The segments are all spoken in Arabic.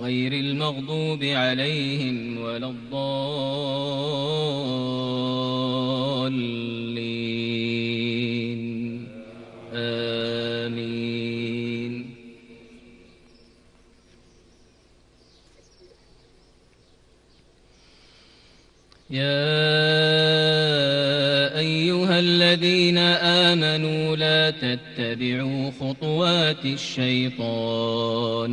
غير المغضوب عليهم ولا الضالين. آمين. يا أيها الذين آمنوا لا تتبعوا خطوات الشيطان.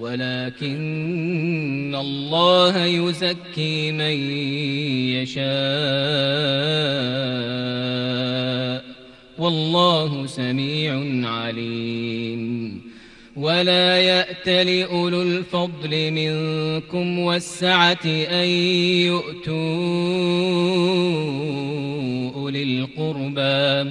ولكن الله يزكي من يشاء. والله سميع عليم. ولا يأت لأولو الفضل منكم والسعة أن يؤتوا أولي القربى.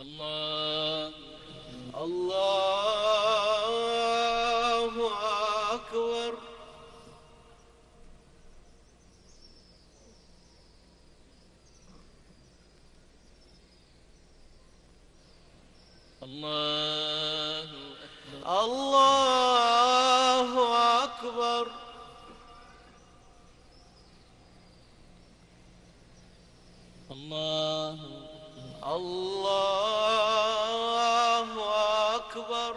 الله. الله أكبر الله أكبر الله أكبر الله الله أكبر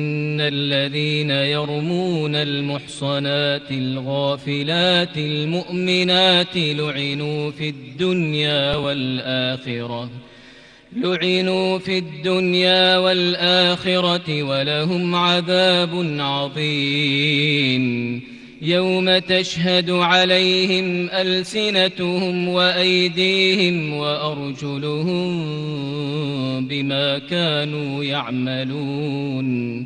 الذين يرمون المحصنات الغافلات المؤمنات لعنوا في الدنيا والآخرة لعنوا في الدنيا والآخرة ولهم عذاب عظيم. يوم تشهد عليهم ألسنتهم وأيديهم وأرجلهم بما كانوا يعملون.